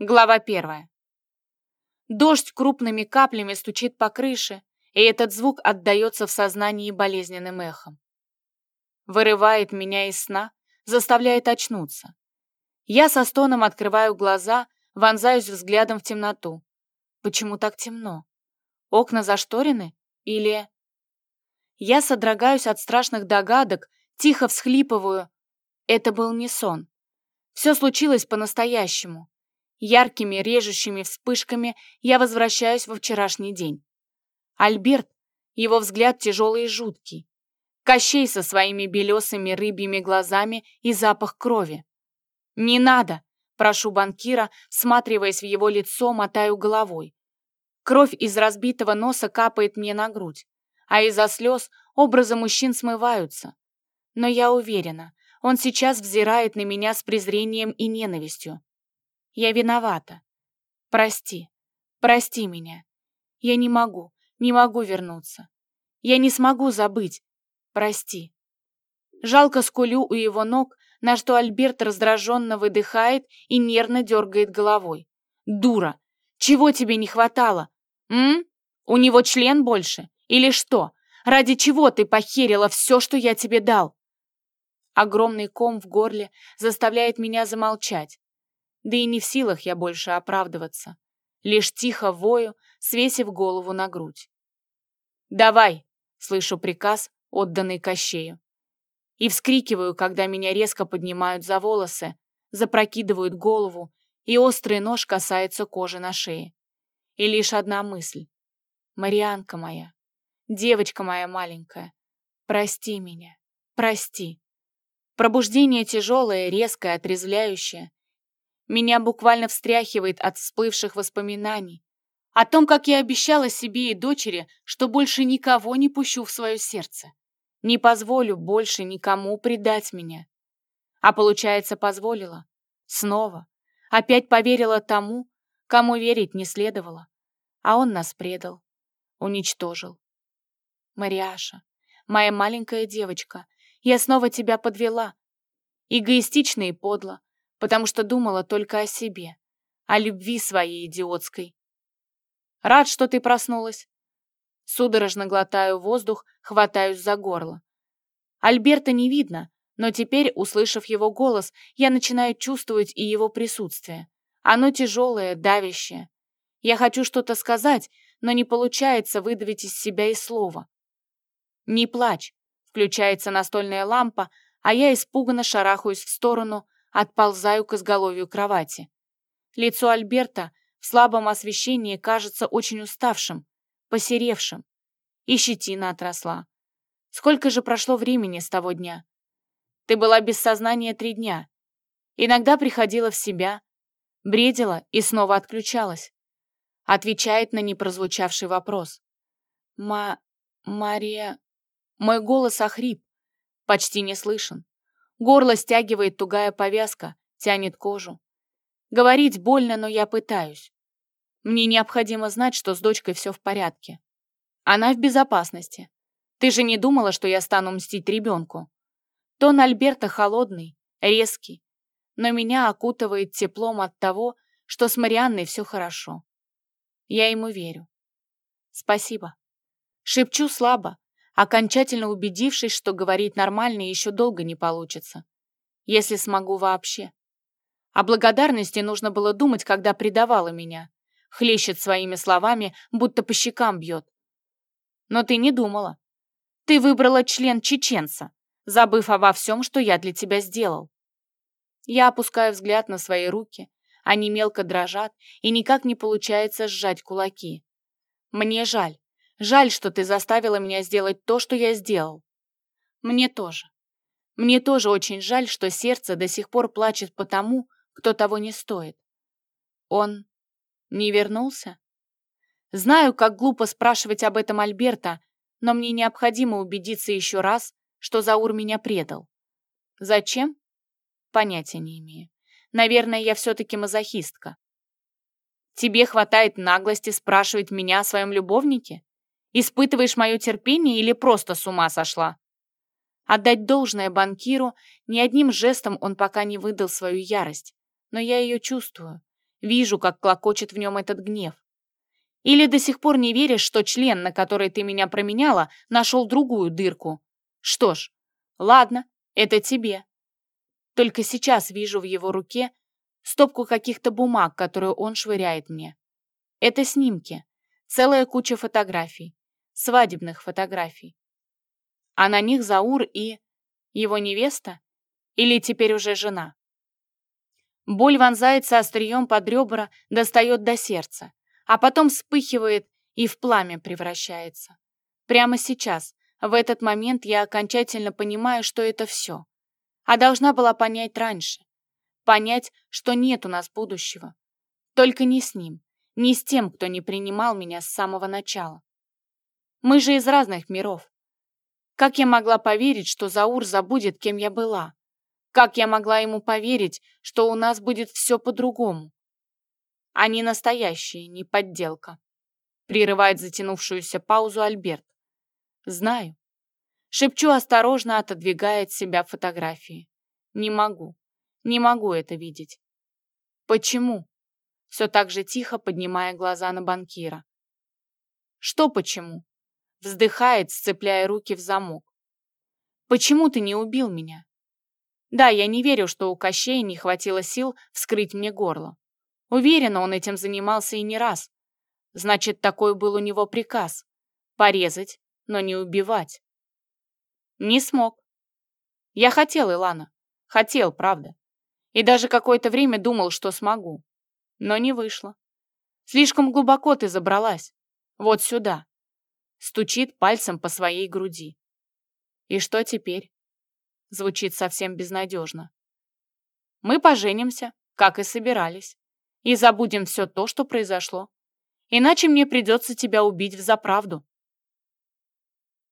Глава первая. Дождь крупными каплями стучит по крыше, и этот звук отдается в сознании болезненным эхом. Вырывает меня из сна, заставляет очнуться. Я со стоном открываю глаза, вонзаюсь взглядом в темноту. Почему так темно? Окна зашторены? Или... Я содрогаюсь от страшных догадок, тихо всхлипываю. Это был не сон. Все случилось по-настоящему. Яркими режущими вспышками я возвращаюсь во вчерашний день. Альберт, его взгляд тяжелый и жуткий. Кощей со своими белесыми рыбьими глазами и запах крови. «Не надо!» – прошу банкира, всматриваясь в его лицо, мотаю головой. Кровь из разбитого носа капает мне на грудь, а из-за слез образы мужчин смываются. Но я уверена, он сейчас взирает на меня с презрением и ненавистью. Я виновата. Прости, прости меня. Я не могу, не могу вернуться. Я не смогу забыть. Прости. Жалко скулю у его ног, на что Альберт раздраженно выдыхает и нервно дергает головой. Дура! Чего тебе не хватало? М? У него член больше? Или что? Ради чего ты похерила все, что я тебе дал? Огромный ком в горле заставляет меня замолчать. Да и не в силах я больше оправдываться. Лишь тихо вою, свесив голову на грудь. «Давай!» — слышу приказ, отданный Кощею. И вскрикиваю, когда меня резко поднимают за волосы, запрокидывают голову, и острый нож касается кожи на шее. И лишь одна мысль. «Марианка моя, девочка моя маленькая, прости меня, прости». Пробуждение тяжелое, резкое, отрезвляющее. Меня буквально встряхивает от всплывших воспоминаний. О том, как я обещала себе и дочери, что больше никого не пущу в свое сердце. Не позволю больше никому предать меня. А получается, позволила. Снова. Опять поверила тому, кому верить не следовало. А он нас предал. Уничтожил. Мариаша, моя маленькая девочка, я снова тебя подвела. Эгоистично и подло, потому что думала только о себе, о любви своей идиотской. Рад, что ты проснулась. Судорожно глотаю воздух, хватаюсь за горло. Альберта не видно, но теперь, услышав его голос, я начинаю чувствовать и его присутствие. Оно тяжелое, давящее. Я хочу что-то сказать, но не получается выдавить из себя и слова. «Не плачь», — включается настольная лампа, а я испуганно шарахаюсь в сторону, Отползаю к изголовью кровати. Лицо Альберта в слабом освещении кажется очень уставшим, посеревшим. И щетина отросла. Сколько же прошло времени с того дня? Ты была без сознания три дня. Иногда приходила в себя, бредила и снова отключалась. Отвечает на непрозвучавший вопрос. «Ма... Мария...» Мой голос охрип, почти не слышен. Горло стягивает тугая повязка, тянет кожу. Говорить больно, но я пытаюсь. Мне необходимо знать, что с дочкой все в порядке. Она в безопасности. Ты же не думала, что я стану мстить ребенку? Тон Альберта холодный, резкий, но меня окутывает теплом от того, что с Марианной все хорошо. Я ему верю. Спасибо. Шепчу слабо, окончательно убедившись, что говорить нормально еще долго не получится. Если смогу вообще. О благодарности нужно было думать, когда предавала меня. Хлещет своими словами, будто по щекам бьет. Но ты не думала. Ты выбрала член чеченца, забыв обо всем, что я для тебя сделал. Я опускаю взгляд на свои руки. Они мелко дрожат, и никак не получается сжать кулаки. Мне жаль. Жаль, что ты заставила меня сделать то, что я сделал. Мне тоже. Мне тоже очень жаль, что сердце до сих пор плачет по тому, кто того не стоит. Он не вернулся? Знаю, как глупо спрашивать об этом Альберта, но мне необходимо убедиться еще раз, что Заур меня предал. Зачем? Понятия не имею. Наверное, я все-таки мазохистка. Тебе хватает наглости спрашивать меня о своем любовнике? Испытываешь мое терпение или просто с ума сошла?» Отдать должное банкиру, ни одним жестом он пока не выдал свою ярость, но я ее чувствую. Вижу, как клокочет в нем этот гнев. Или до сих пор не веришь, что член, на который ты меня променяла, нашел другую дырку? Что ж, ладно, это тебе. Только сейчас вижу в его руке стопку каких-то бумаг, которую он швыряет мне. Это снимки, целая куча фотографий, свадебных фотографий. А на них Заур и... его невеста? Или теперь уже жена? Боль вонзается острием под ребра, достает до сердца, а потом вспыхивает и в пламя превращается. Прямо сейчас, в этот момент я окончательно понимаю, что это все. А должна была понять раньше. Понять, что нет у нас будущего. Только не с ним, не с тем, кто не принимал меня с самого начала. Мы же из разных миров. Как я могла поверить, что Заур забудет, кем я была? Как я могла ему поверить, что у нас будет все по-другому? Они настоящие, не подделка. Прерывает затянувшуюся паузу Альберт. Знаю. Шепчу осторожно, отодвигая от себя фотографии. Не могу. Не могу это видеть. Почему? Все так же тихо, поднимая глаза на банкира. Что почему? Вздыхает, сцепляя руки в замок. Почему ты не убил меня? Да, я не верю, что у Кощея не хватило сил вскрыть мне горло. Уверена, он этим занимался и не раз. Значит, такой был у него приказ. Порезать, но не убивать. Не смог. Я хотел, Илана. Хотел, правда. И даже какое-то время думал, что смогу. Но не вышло. Слишком глубоко ты забралась. Вот сюда. Стучит пальцем по своей груди. И что теперь? Звучит совсем безнадежно. Мы поженимся, как и собирались. И забудем все то, что произошло. Иначе мне придется тебя убить в заправду.